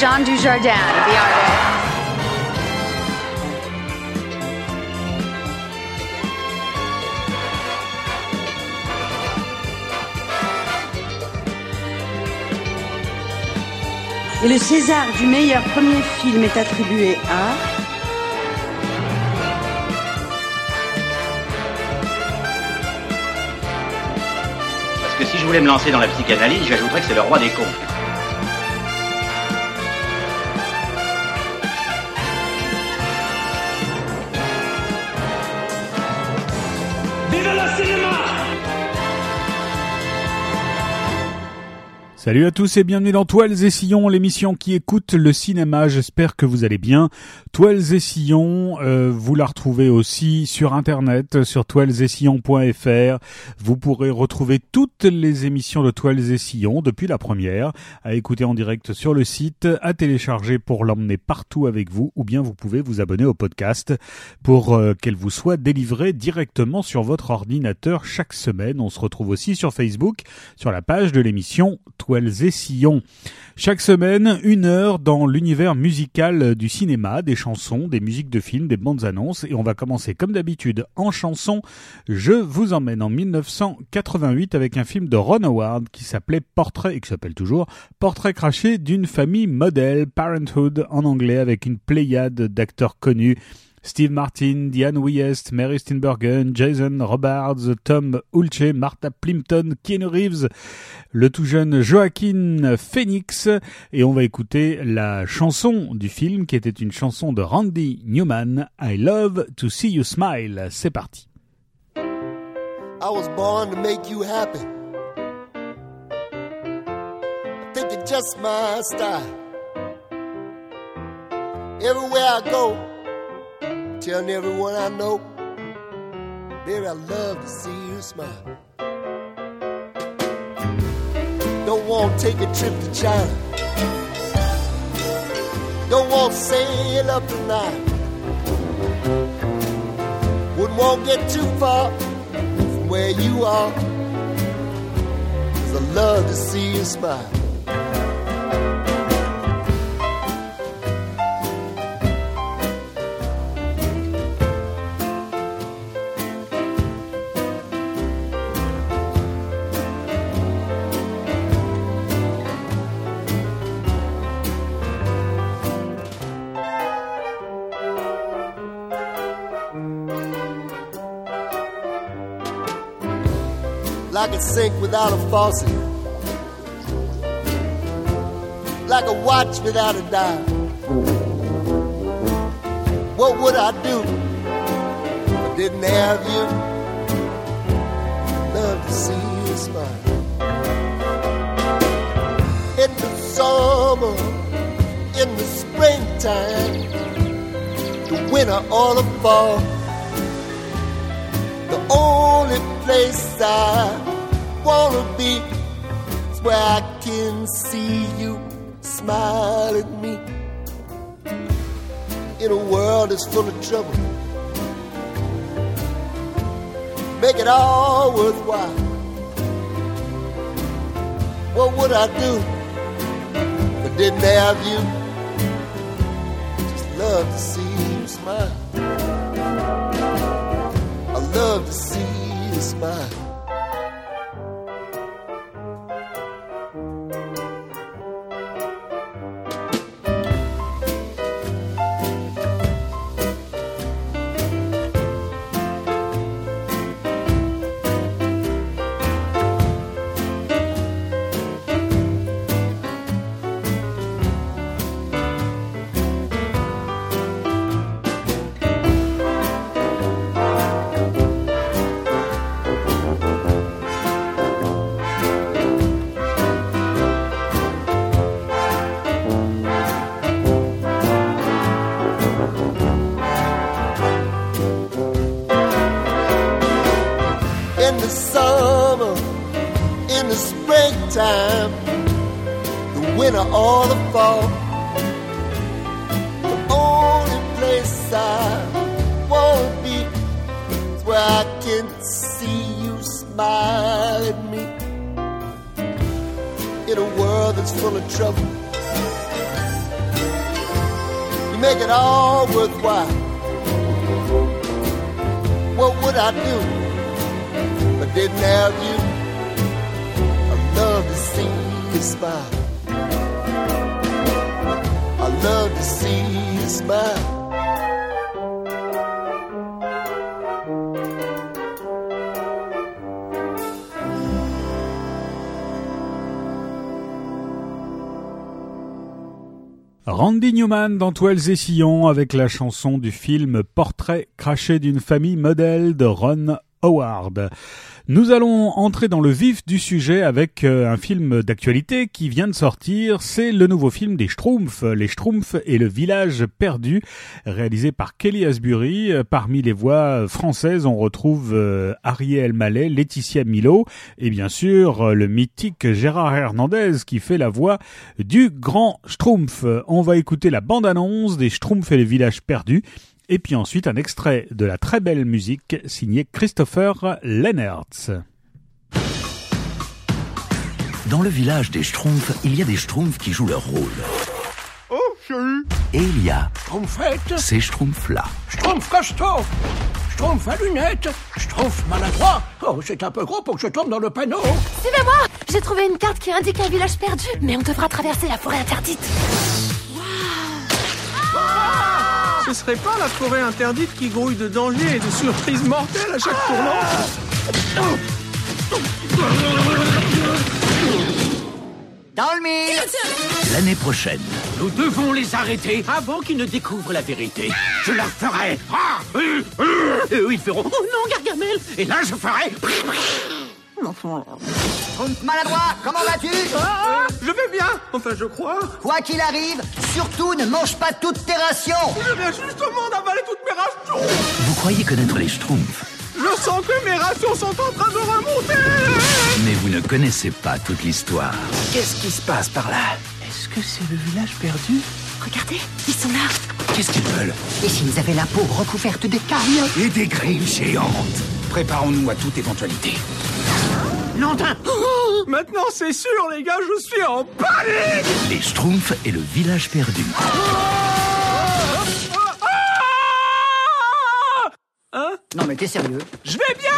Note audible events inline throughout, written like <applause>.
Jean Dujardin, the artist. Et le César du meilleur premier film est attribué à Parce que si je voulais me lancer dans la psychanalyse, j'ajouterais que c'est le roi des cons. Salut à tous et bienvenue dans Toiles et Sillons, l'émission qui écoute le cinéma. J'espère que vous allez bien. Toiles et Sillons, euh, vous la retrouvez aussi sur internet, sur toilesetsillons.fr. Vous pourrez retrouver toutes les émissions de Toiles et Sillons depuis la première, à écouter en direct sur le site, à télécharger pour l'emmener partout avec vous, ou bien vous pouvez vous abonner au podcast pour euh, qu'elle vous soit délivrée directement sur votre ordinateur chaque semaine. On se retrouve aussi sur Facebook, sur la page de l'émission Et. Chaque semaine, une heure dans l'univers musical du cinéma, des chansons, des musiques de films, des bandes annonces. Et on va commencer comme d'habitude en chanson. Je vous emmène en 1988 avec un film de Ron Howard qui s'appelait Portrait, et qui s'appelle toujours Portrait craché d'une famille modèle, Parenthood en anglais, avec une pléiade d'acteurs connus. Steve Martin, Diane Wiest, Mary Steenburgen, Jason Robards, Tom Hulce, Martha Plimpton, Keanu Reeves, le tout jeune Joaquin Phoenix, et on va écouter la chanson du film qui était une chanson de Randy Newman, I Love to See You Smile. C'est parti. I was born to make you happy. Think it's just my style. Everywhere I go, telling everyone I know, baby, I love to see you smile. Don't want to take a trip to China. Don't want to sail up the tonight. Wouldn't want to get too far from where you are. Cause I love to see you smile. Like a sink without a faucet, like a watch without a dial. What would I do if I didn't have you? Love to see you smile. In the summer, in the springtime, the winter or the fall, the only place I wanna be is where I can see you smile at me. In a world that's full of trouble, make it all worthwhile. What would I do if I didn't have you? Just love to see you smile. I love to see you smile. married me in a world that's full of trouble. You make it all worthwhile. What would I do if I didn't have you? I love to see you smile. I love to see you smile. Randy Newman dans Toiles et Sillons avec la chanson du film Portrait craché d'une famille modèle de Ron Howard. Nous allons entrer dans le vif du sujet avec euh, un film d'actualité qui vient de sortir. C'est le nouveau film des Schtroumpfs, Les Schtroumpfs et le village perdu, réalisé par Kelly Asbury. Parmi les voix françaises, on retrouve euh, Ariel Mallet, Laetitia Milo et bien sûr le mythique Gérard Hernandez qui fait la voix du grand Schtroumpf. On va écouter la bande-annonce des Schtroumpfs et le village perdu et puis ensuite un extrait de la très belle musique signée Christopher Lennertz. Dans le village des Schtroumpfs, il y a des Schtroumpfs qui jouent leur rôle. Oh, Et il y a Schtroumpfette ces Schtroumpfs-là. Schtroumpf costaud. Schtroumpf à lunettes. Schtroumpf maladroit. Oh, c'est un peu gros pour que je tombe dans le panneau. Suivez-moi J'ai trouvé une carte qui indique un village perdu, mais on devra traverser la forêt interdite. Ce serait pas la forêt interdite qui grouille de dangers et de surprises mortelles à chaque tournant Dans le mille. L'année prochaine, Nous devons les arrêter avant qu'ils ne découvrent la vérité. Je leur ferai... Ah, euh, euh, et eux, ils feront... Oh non, Gargamel. Et là, je ferai... Schtroumpf maladroit, comment vas-tu Ah, je vais bien Enfin, je crois. Quoi qu'il arrive, surtout ne mange pas toutes tes rations Je viens justement d'avaler toutes mes rations vous croyez connaître les Schtroumpfs, Je sens que mes rations sont en train de remonter mais vous ne connaissez pas toute l'histoire. Qu'est-ce qui se passe par là? Est-ce que c'est le village perdu? Regardez, ils sont là. Qu'est-ce qu'ils veulent? Et s'ils avaient la peau recouverte d'écailles Et des grilles géantes? Préparons-nous à toute éventualité. Nantin Maintenant, c'est sûr, les gars, je suis en panique Les Schtroumpfs et le village perdu. Hein Non mais t'es sérieux? Je vais bien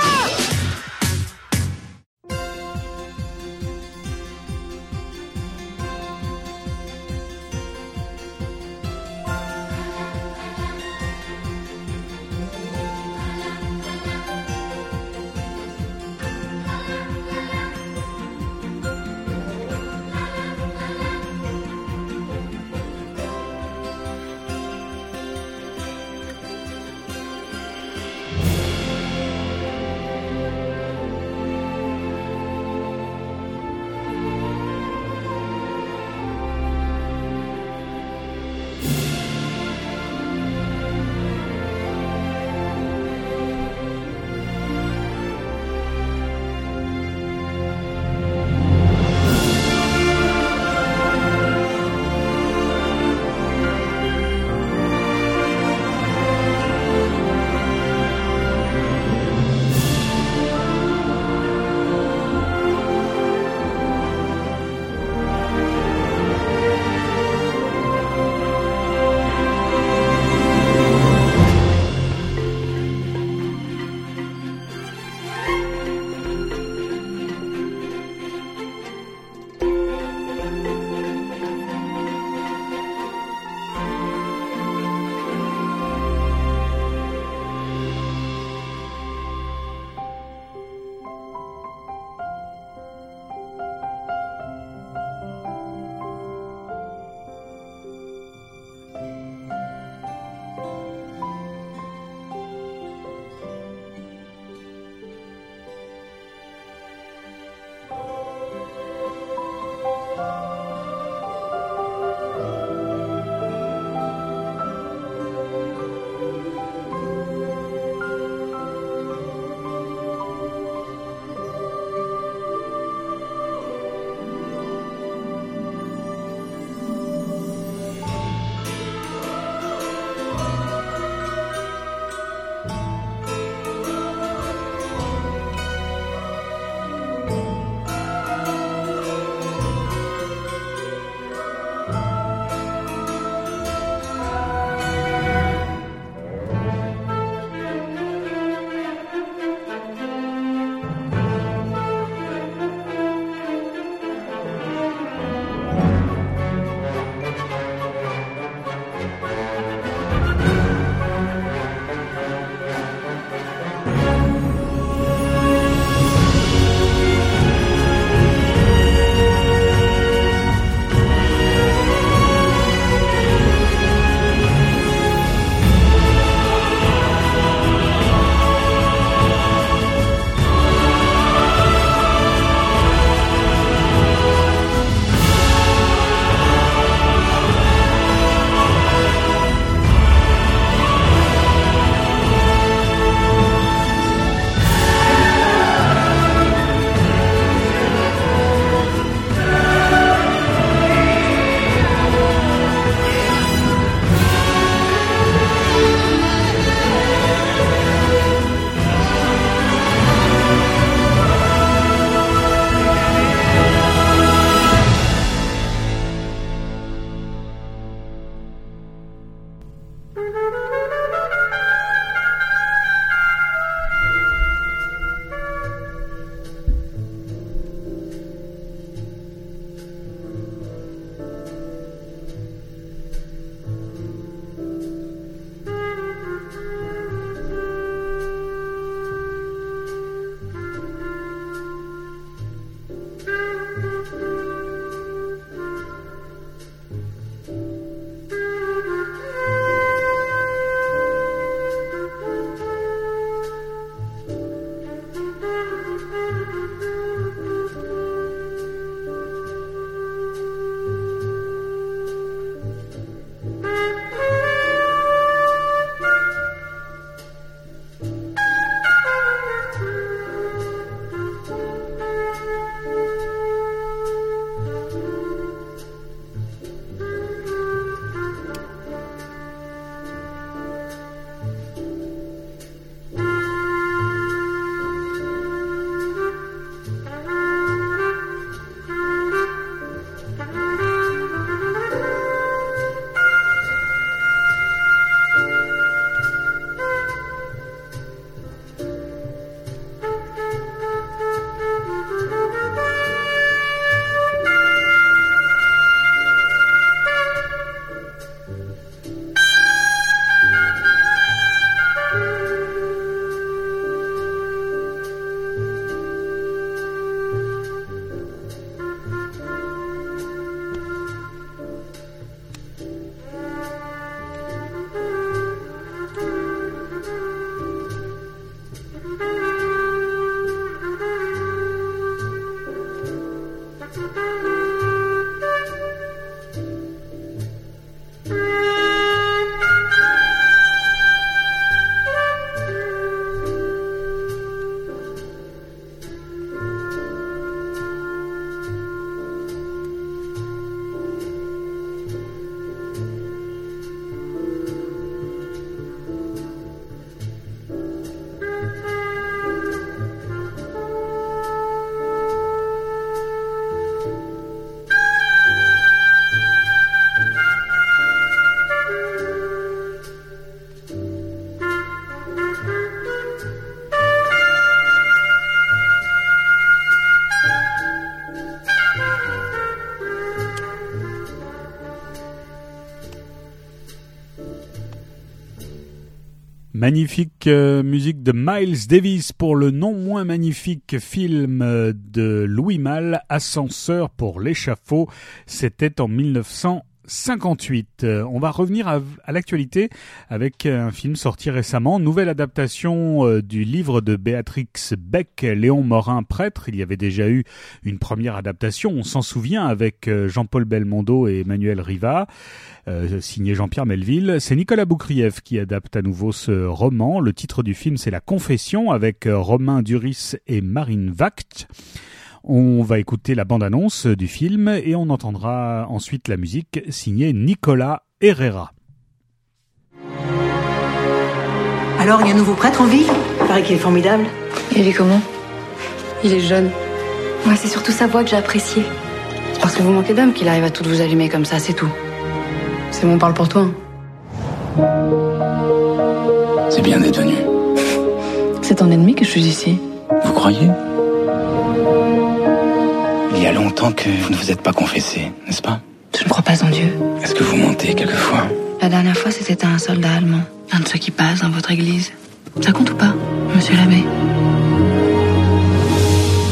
Magnifique euh, musique de Miles Davis pour le non moins magnifique film euh, de Louis Malle, Ascenseur pour l'échafaud. C'était en 1900. 58. Euh, on va revenir à, l'actualité avec un film sorti récemment, nouvelle adaptation euh, du livre de Béatrix Beck, Léon Morin, prêtre. Il y avait déjà eu une première adaptation, on s'en souvient, avec euh, Jean-Paul Belmondo et Emmanuel Riva, signé Jean-Pierre Melville. C'est Nicolas Boukrieff qui adapte à nouveau ce roman. Le titre du film, c'est La Confession, avec Romain Duris et Marine Vact. On va écouter la bande-annonce du film et on entendra ensuite la musique signée Nicolas Herrera. Alors, il y a un nouveau prêtre en ville? Il paraît qu'il est formidable. Il est comment? Il est jeune. Ouais, c'est surtout sa voix que j'ai appréciée. C'est parce que vous manquez d'homme qu'il arrive à tout vous allumer comme ça, c'est tout. C'est bon, parle pour toi. C'est bien d'être venu. C'est ton ennemi que je suis ici. Vous croyez? Il y a longtemps que vous ne vous êtes pas confessé, n'est-ce pas? Je ne crois pas en Dieu? Est-ce que vous mentez quelquefois? La dernière fois, c'était à un soldat allemand, un de ceux qui passent dans votre église. Ça compte ou pas, monsieur l'abbé?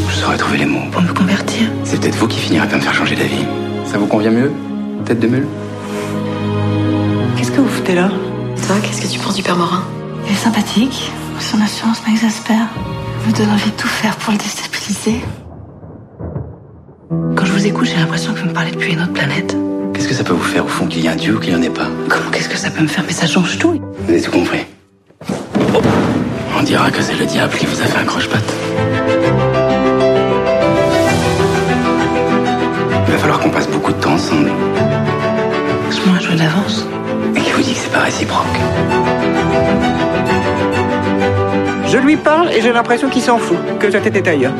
Je saurais trouver les mots. Pour me convertir C'est peut-être vous qui finirez par me faire changer d'avis. Ça vous convient mieux? Tête de mule? Qu'est-ce que vous foutez là? Toi, qu'est-ce que tu penses du père Morin? Il est sympathique. Son assurance m'exaspère. Il me donne envie de tout faire pour le déstabiliser. Quand je vous écoute, j'ai l'impression que vous me parlez depuis une autre planète. Qu'est-ce que ça peut vous faire au fond qu'il y ait un dieu ou qu'il n'y en ait pas Comment qu'est-ce que ça peut me faire Mais ça change tout. Vous avez tout compris. Oh. On dira que c'est le diable qui vous a fait un croche-patte. Il va falloir qu'on passe beaucoup de temps ensemble. Je m'en joué d'avance. Et qui vous dit que c'est pas réciproque Je lui parle et j'ai l'impression qu'il s'en fout, que sa tête est ailleurs.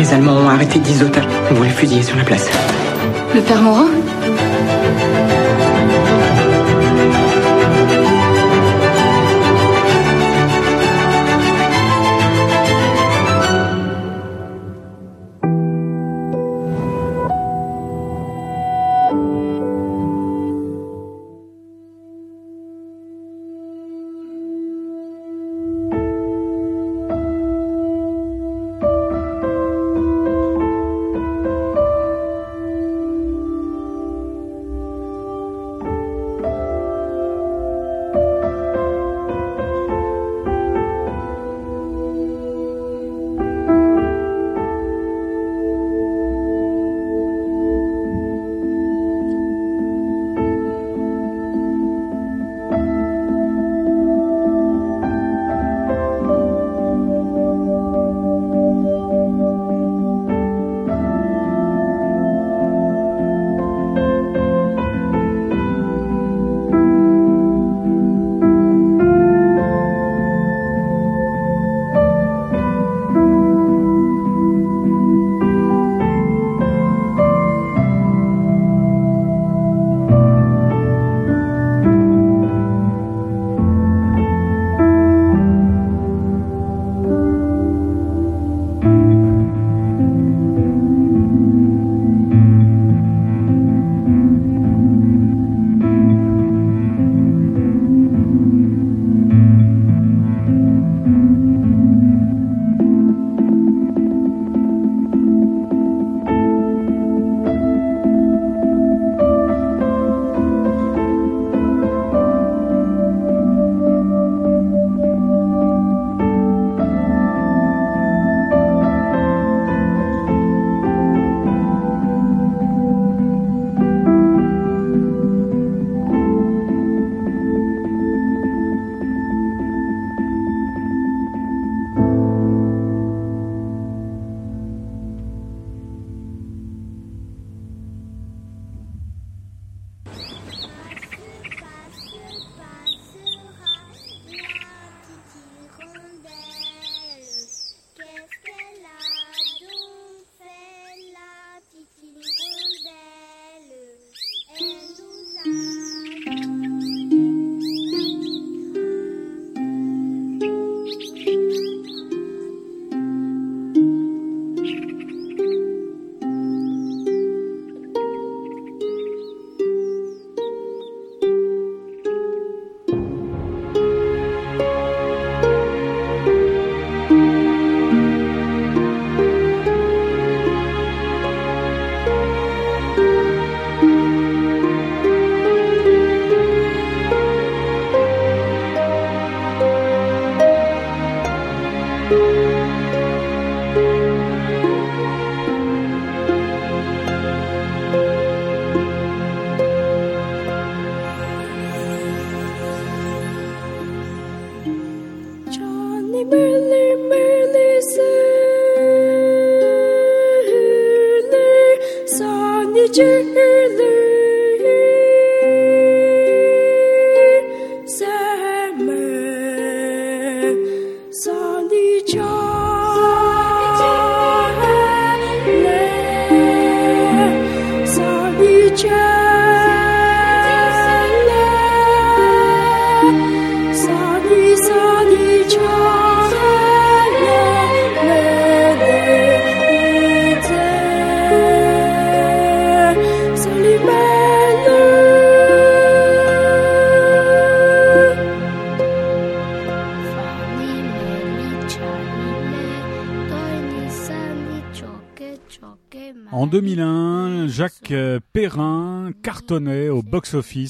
Les Allemands ont arrêté 10 otages. On voulait fusiller sur la place. Le père Morin?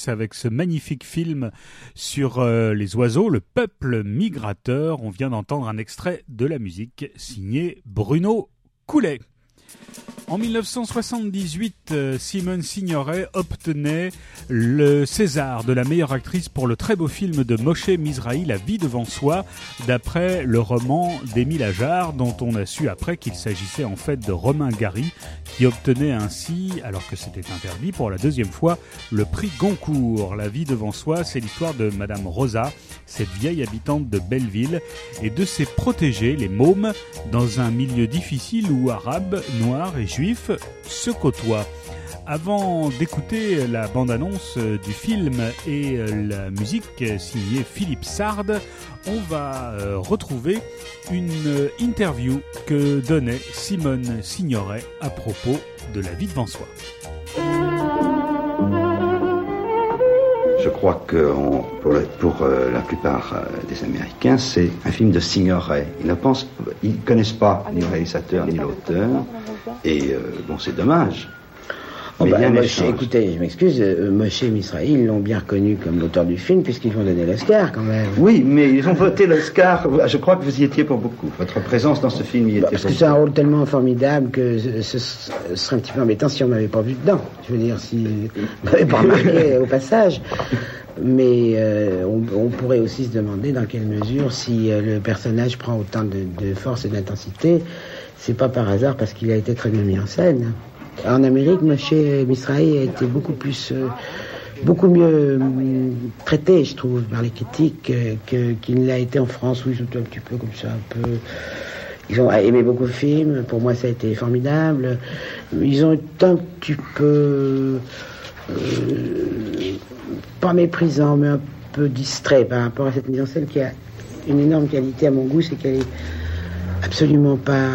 Avec ce magnifique film sur euh, les oiseaux, le peuple migrateur. On vient d'entendre un extrait de la musique signée Bruno Coulet. En 1978, euh, Simone Signoret obtenait le César de la meilleure actrice pour le très beau film de Moshe Mizrahi, La vie devant soi, d'après le roman d'Émile Ajar, dont on a su après qu'il s'agissait en fait de Romain Gary, qui obtenait ainsi, alors que c'était interdit pour la deuxième fois, le prix Goncourt. La vie devant soi, c'est l'histoire de Madame Rosa, cette vieille habitante de Belleville, et de ses protégés, les mômes, dans un milieu difficile où arabes, noirs et juifs se côtoient. Avant d'écouter la bande-annonce du film et la musique signée Philippe Sard, on va euh, retrouver une interview que donnait Simone Signoret à propos de la vie devant soi. Je crois que pour, euh, la plupart euh, des Américains, c'est un film de Signoret. Ils ne pensent, ils connaissent pas ni le réalisateur ni l'auteur. Et euh, bon, c'est dommage. Oh bah, Moshe, écoutez, je m'excuse, euh, Moshe Misrahi, ils l'ont bien reconnu comme l'auteur du film, puisqu'ils vont donner l'Oscar quand même. Oui, mais ils ont voté l'Oscar. Je crois que vous y étiez pour beaucoup. Votre présence dans ce film y était Bah, Parce pour que c'est un rôle tellement formidable que ce, serait un petit peu embêtant si on m'avait pas vu dedans. Je veux dire, si on m'avait pas remarqué au passage. Mais euh, on, on pourrait aussi se demander dans quelle mesure, si le personnage prend autant de, de force et d'intensité, c'est pas par hasard parce qu'il a été très bien mis en scène. En Amérique, Moshe Misrahi a été beaucoup plus, euh, beaucoup mieux hum, traité, je trouve, par les critiques euh, qu'il ne l'a été en France, où ils sont un petit peu comme ça, un peu. Ils ont aimé beaucoup le film. Pour moi, ça a été formidable. Ils ont été un petit peu euh, pas méprisants, mais un peu distraits par rapport à cette mise en scène qui a une énorme qualité à mon goût, c'est qu'elle est absolument pas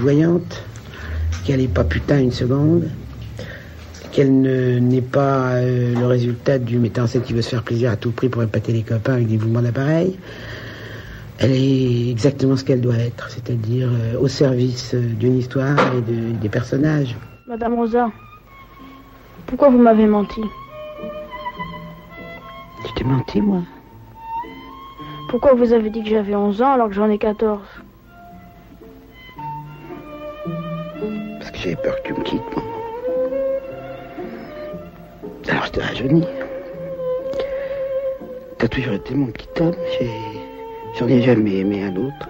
voyante, qu'elle est pas putain une seconde, qu'elle ne- n'est pas euh, le résultat du metteur en scène qui veut se faire plaisir à tout prix pour épater les copains avec des mouvements d'appareil. Elle est exactement ce qu'elle doit être, c'est-à-dire euh, au service euh, d'une histoire et de- des personnages. Madame Rosa, pourquoi vous m'avez menti? Je t'ai menti, moi? Pourquoi vous avez dit que j'avais 11 ans alors que j'en ai 14 J'avais peur que tu me quittes, moi. Alors je t'ai rajeuni. T'as toujours été mon petit homme. j'ai- J'en ai jamais aimé un autre.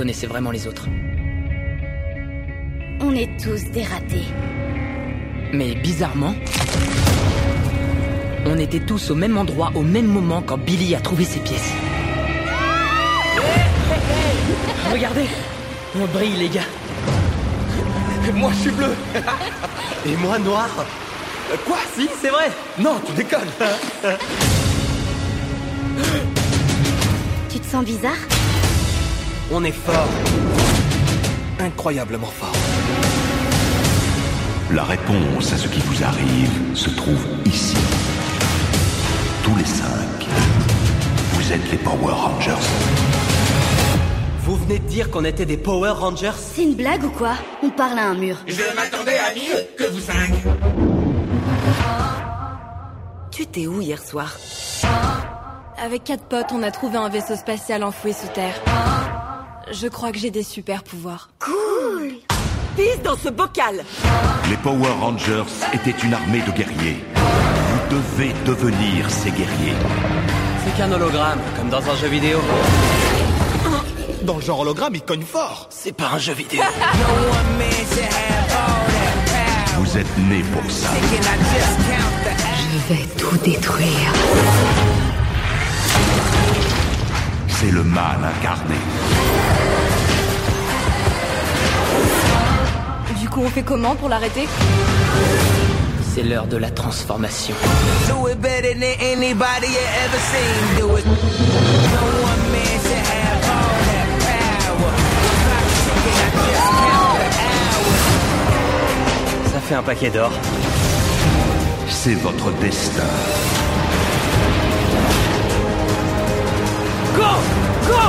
Connaissait vraiment les autres. On est tous des ratés. Mais bizarrement, on était tous au même endroit au même moment quand Billy a trouvé ses pièces. <laughs> Regardez, on brille les gars. Moi, je suis bleu. <laughs> Et moi, noir. Quoi? Si, c'est vrai. Non, tu déconnes. Tu te sens bizarre? On est fort. Incroyablement fort. La réponse à ce qui vous arrive se trouve ici. Tous les cinq. Vous êtes les Power Rangers. Vous venez de dire qu'on était des Power Rangers? C'est une blague ou quoi? On parle à un mur. Je m'attendais à mieux que vous cinq. Tu étais où hier soir? Avec quatre potes, on a trouvé un vaisseau spatial enfoui sous terre. Je crois que j'ai des super pouvoirs. Cool Pisse dans ce bocal Les Power Rangers étaient une armée de guerriers. Vous devez devenir ces guerriers. C'est qu'un hologramme, comme dans un jeu vidéo. Dans le genre hologramme, il cogne fort. C'est pas un jeu vidéo. <laughs> Vous êtes nés pour ça. Je vais tout détruire. C'est le mal incarné. Coup, on fait comment pour l'arrêter C'est l'heure de la transformation. Do it better than anybody you ever seen. Do it. No one man should have all that power. Can I just count the hours? Ça fait un paquet d'or. C'est votre destin. Go Go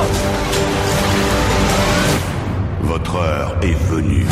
Votre heure est venue.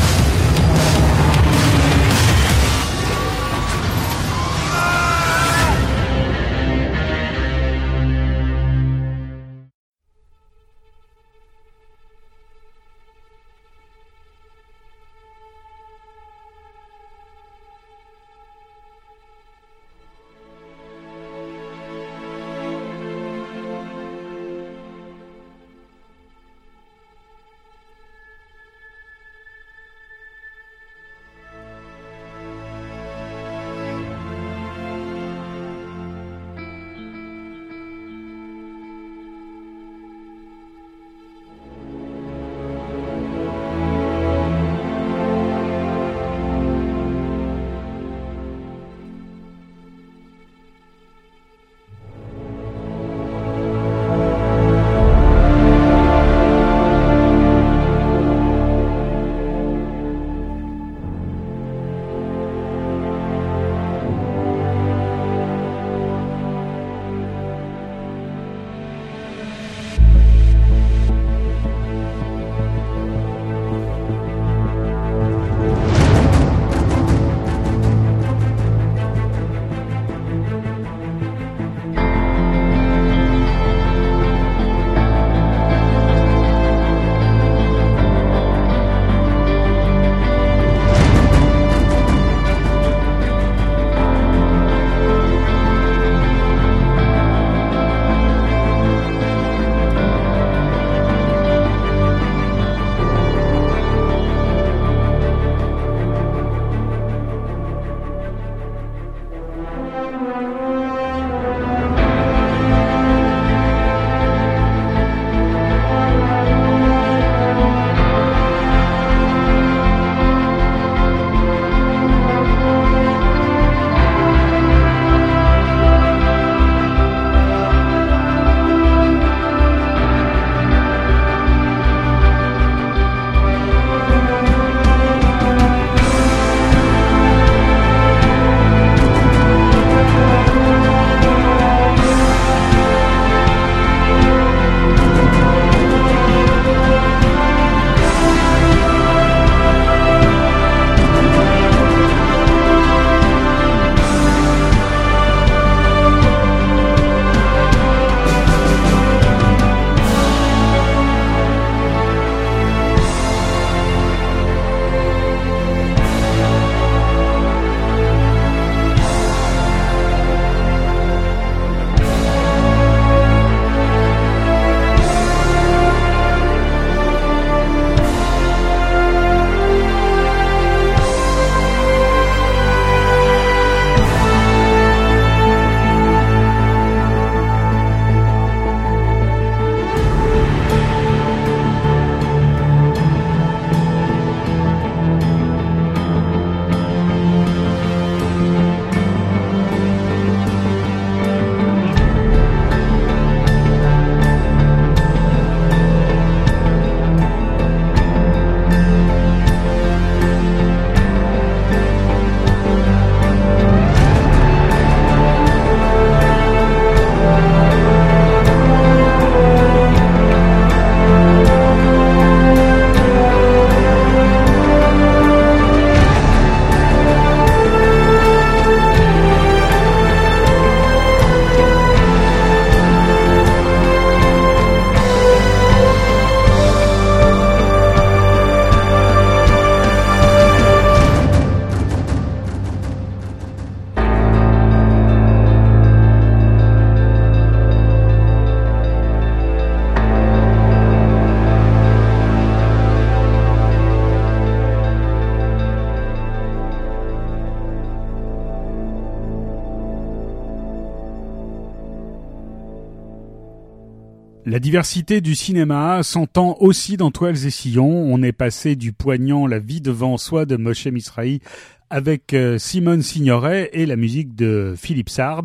Diversité du cinéma s'entend aussi dans Toiles et Sillons. On est passé du poignant La vie devant soi de Moshe Misrahi avec euh, Simone Signoret et la musique de Philippe Sard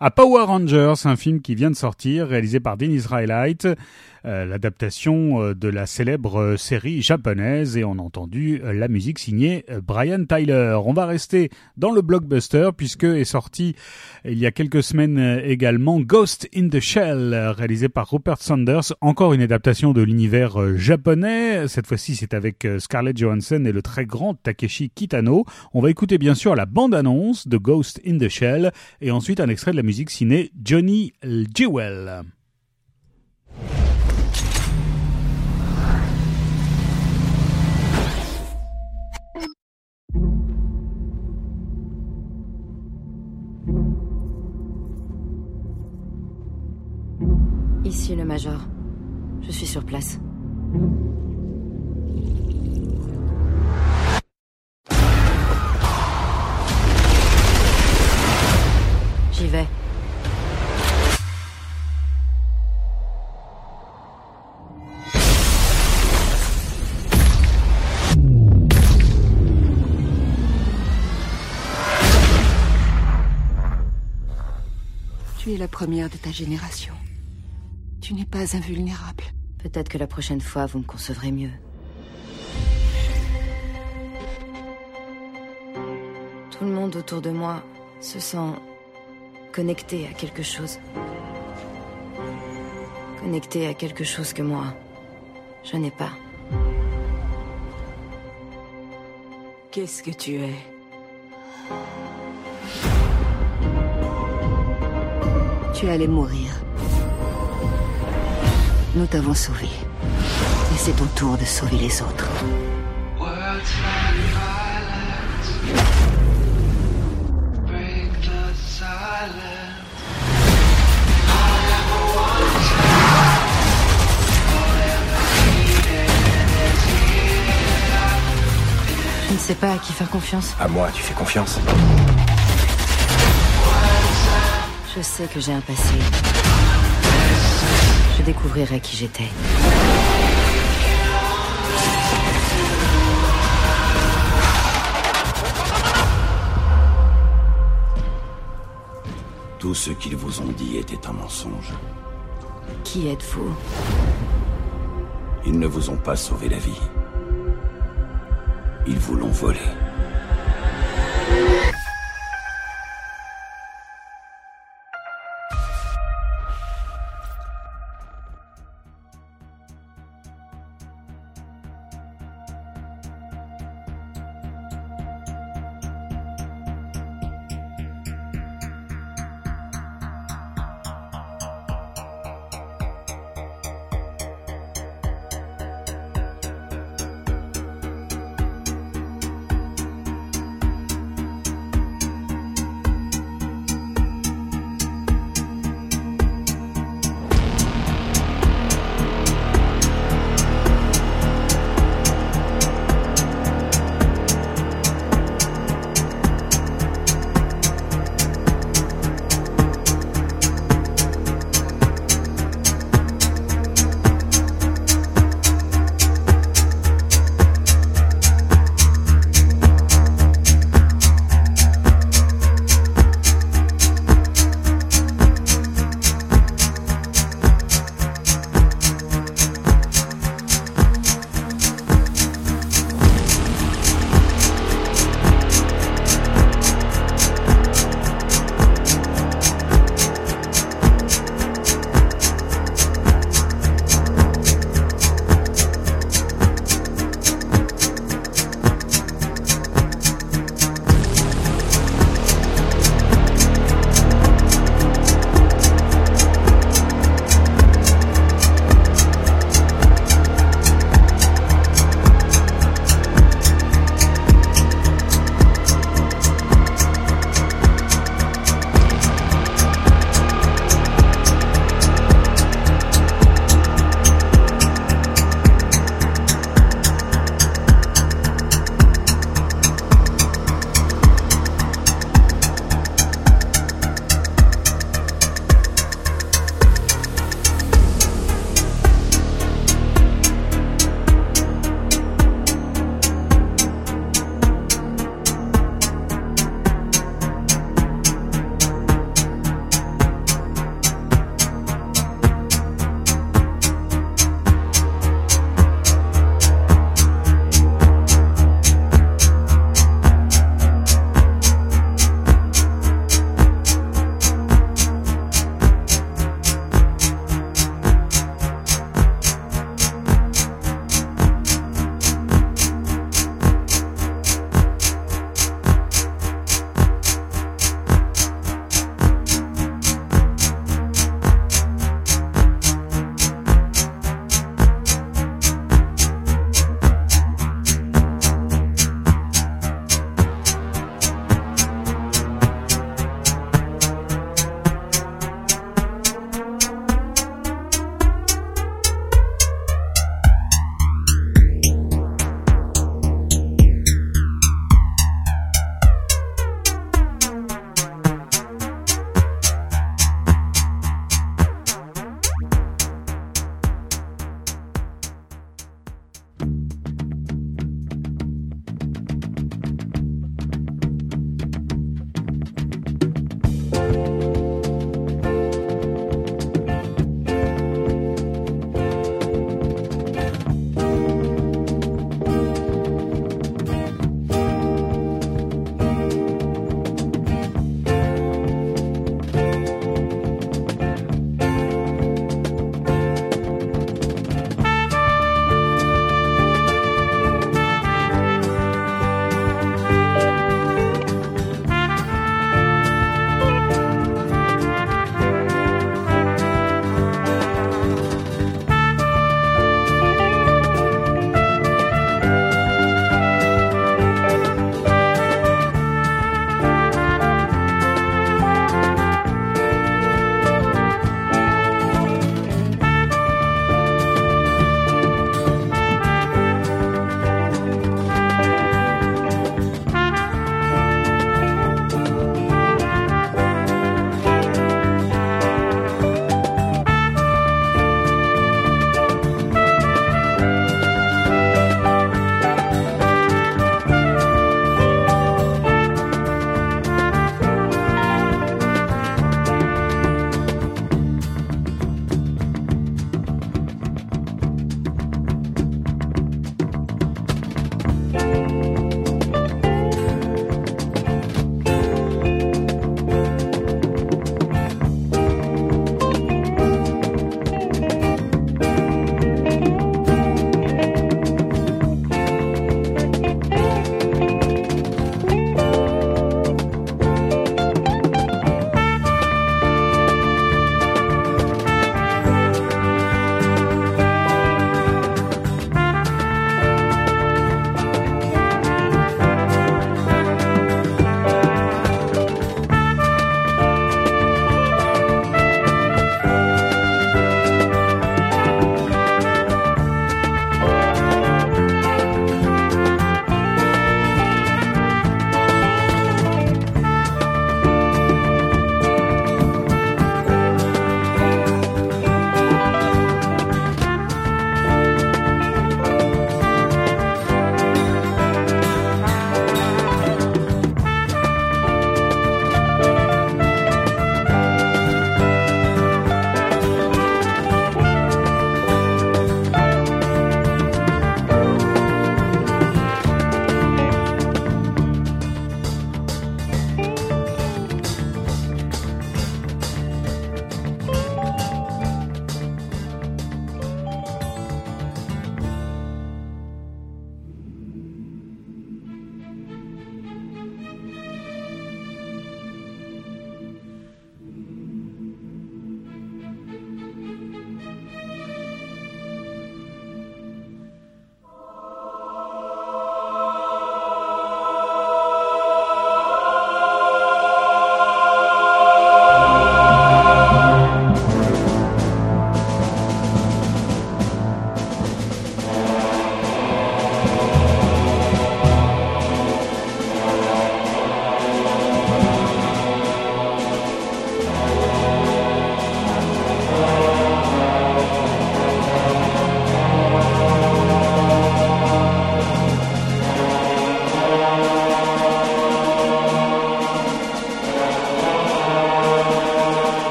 à Power Rangers, un film qui vient de sortir, réalisé par Denis Railite, euh, l'adaptation euh, de la célèbre série japonaise et on a entendu la musique signée Brian Tyler. On va rester dans le blockbuster puisque est sorti il y a quelques semaines également Ghost in the Shell, réalisé par Rupert Sanders, encore une adaptation de l'univers japonais. Cette fois-ci, c'est avec Scarlett Johansson et le très grand Takeshi Kitano. On va écouter bien sûr la bande-annonce de Ghost in the Shell et ensuite un extrait de la musique ciné Johnny Jewel. Ici le Major. Je suis sur place. J'y vais. Tu es la première de ta génération. Tu n'es pas invulnérable. Peut-être que la prochaine fois, vous me concevrez mieux. Tout le monde autour de moi se sent connecté à quelque chose. Connecté à quelque chose que moi, je n'ai pas. Qu'est-ce que tu es? Tu allais mourir. Nous t'avons sauvé. Et c'est ton tour de sauver les autres. Je ne sais pas à qui faire confiance. À moi, tu fais confiance. Je sais que j'ai un passé. Je découvrirai qui j'étais. Tout ce qu'ils vous ont dit était un mensonge. Qui êtes-vous? Ils ne vous ont pas sauvé la vie. Ils vous l'ont volée.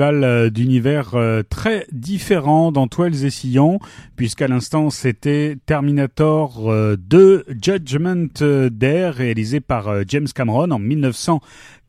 Euh, d'univers euh, très différent dans Toiles et Sillons, puisqu'à l'instant c'était Terminator 2 Judgment Day, réalisé par James Cameron en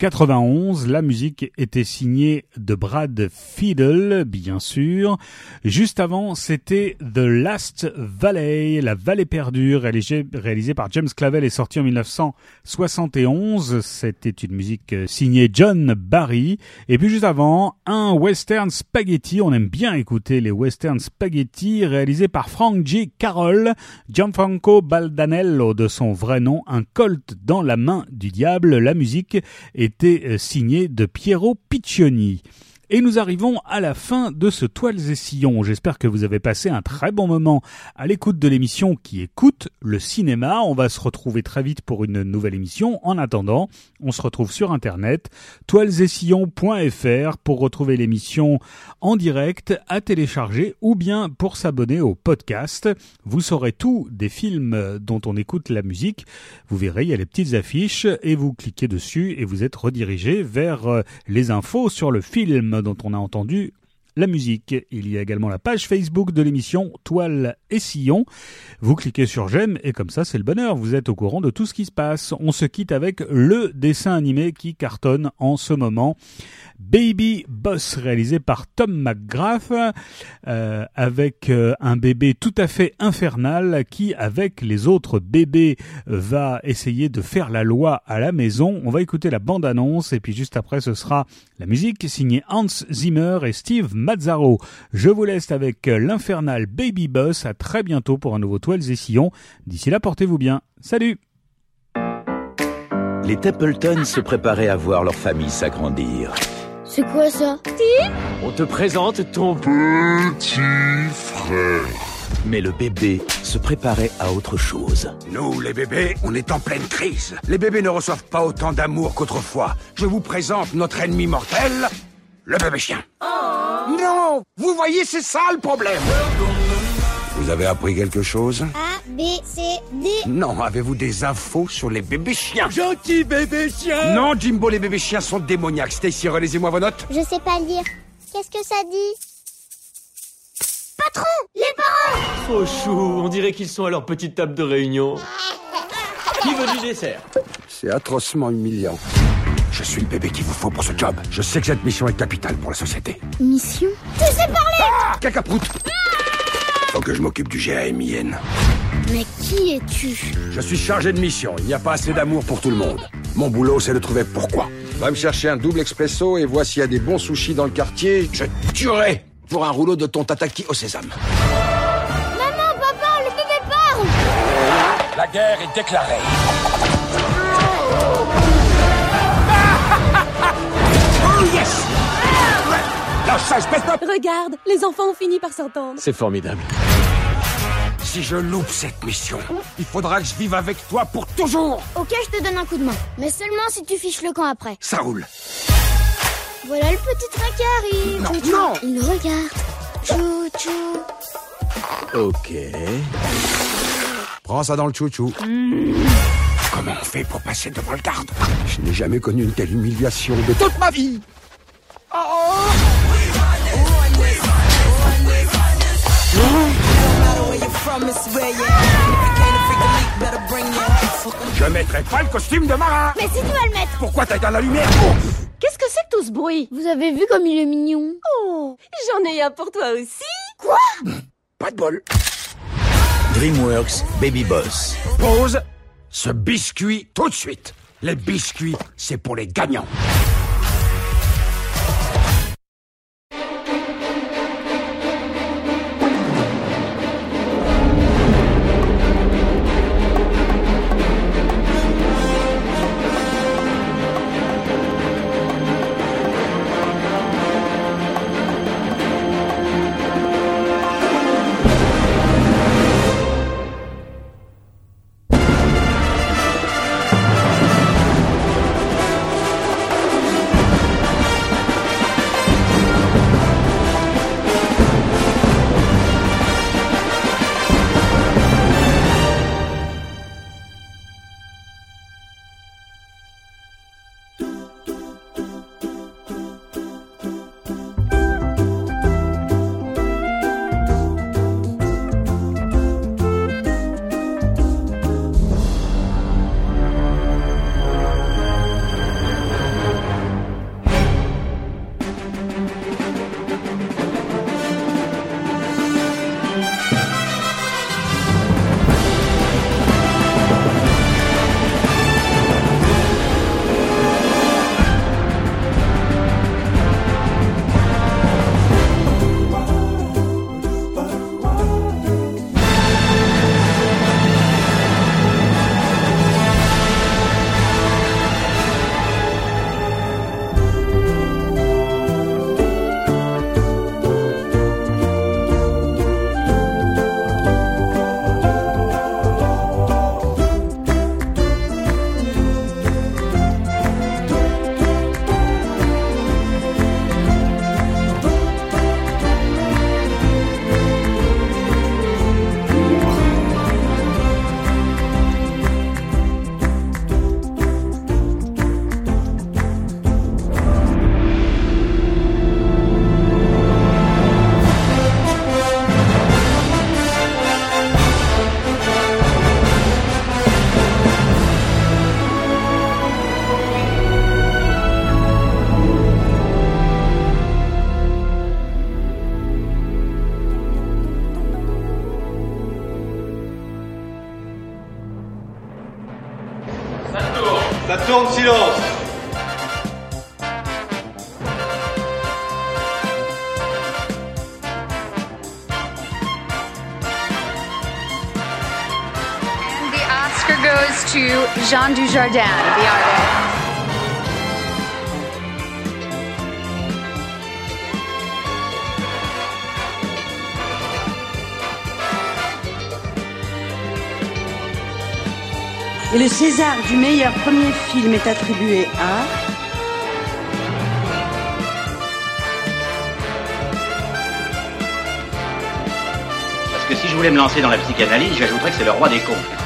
1991. La musique était signée de Brad Fiedel, bien sûr. Juste avant, c'était The Last Valley, la vallée perdue, réalisé, réalisé par James Clavel et sorti en 1971. C'était une musique signée John Barry. Et puis juste avant, un western spaghetti. On aime bien écouter les western spaghetti réalisés par Frank G. Carroll, Gianfranco Baldanello de son vrai nom, un colt dans la main du diable. La musique était signée de Piero Piccioni. Et nous arrivons à la fin de ce Toiles et Sillons. J'espère que vous avez passé un très bon moment à l'écoute de l'émission qui écoute le cinéma. On va se retrouver très vite pour une nouvelle émission. En attendant, on se retrouve sur internet toilesetsillons.fr pour retrouver l'émission en direct à télécharger ou bien pour s'abonner au podcast. Vous saurez tout des films dont on écoute la musique. Vous verrez, il y a les petites affiches et vous cliquez dessus et vous êtes redirigé vers les infos sur le film dont on a entendu la musique. Il y a également la page Facebook de l'émission Toile et Sillon. Vous cliquez sur j'aime et comme ça c'est le bonheur. Vous êtes au courant de tout ce qui se passe. On se quitte avec le dessin animé qui cartonne en ce moment. Baby Boss réalisé par Tom McGrath euh, avec euh, un bébé tout à fait infernal qui avec les autres bébés va essayer de faire la loi à la maison. On va écouter la bande-annonce et puis juste après ce sera la musique signée Hans Zimmer et Steve Mazzaro. Je vous laisse avec l'infernal Baby Boss. À très bientôt pour un nouveau Toiles et Sillons. D'ici là, portez-vous bien. Salut Les Templeton se préparaient à voir leur famille s'agrandir. C'est quoi ça? On te présente ton petit frère. Mais le bébé se préparait à autre chose. Nous, les bébés, on est en pleine crise. Les bébés ne reçoivent pas autant d'amour qu'autrefois. Je vous présente notre ennemi mortel, le bébé chien. Non Vous voyez, c'est ça le problème Vous avez appris quelque chose? A, B, C, D. Non, avez-vous des infos sur les bébés chiens? Gentil bébé chien Non, Jimbo, les bébés chiens sont démoniaques. Stacy, relisez-moi vos notes. Je sais pas lire. Qu'est-ce que ça dit? Patron Les parents Trop chou, on dirait qu'ils sont à leur petite table de réunion. Qui veut du dessert? C'est atrocement humiliant. Je suis le bébé qu'il vous faut pour ce job. Je sais que cette mission est capitale pour la société. Mission Tu sais parler Ah Cacaproute Faut que je m'occupe du GAMIN. Mais qui es-tu Je suis chargé de mission. Il n'y a pas assez d'amour pour tout le monde. Mon boulot, c'est de trouver pourquoi. Va me chercher un double expresso et vois s'il y a des bons sushis dans le quartier. Je tuerai pour un rouleau de ton tataki au sésame. Maman, papa, le bébé parle La guerre est déclarée. Lâche ça, espèce de... Regarde, les enfants ont fini par s'entendre. C'est formidable. Si je loupe cette mission, il faudra que je vive avec toi pour toujours Ok, je te donne un coup de main. Mais seulement si tu fiches le camp après. Ça roule. Voilà le petit train qui arrive. Non, Chou-chou. non. Il nous regarde. Chou-chou. Ok. Prends ça dans le chouchou. Comment on fait pour passer devant le garde? Je n'ai jamais connu une telle humiliation de toute ma vie. Je mettrai pas le costume de marin. Mais si tu vas le mettre Pourquoi t'as la lumière? Qu'est-ce que c'est que tout ce bruit? Vous avez vu comme il est mignon? Oh, j'en ai un pour toi aussi. Quoi? Pas de bol. DreamWorks Baby Boss. Pause. Ce biscuit tout de suite. Les biscuits, c'est pour les gagnants. Jean Dujardin, the artist. Et le César du meilleur premier film est attribué à... Parce que si je voulais me lancer dans la psychanalyse, j'ajouterais que c'est le roi des cons.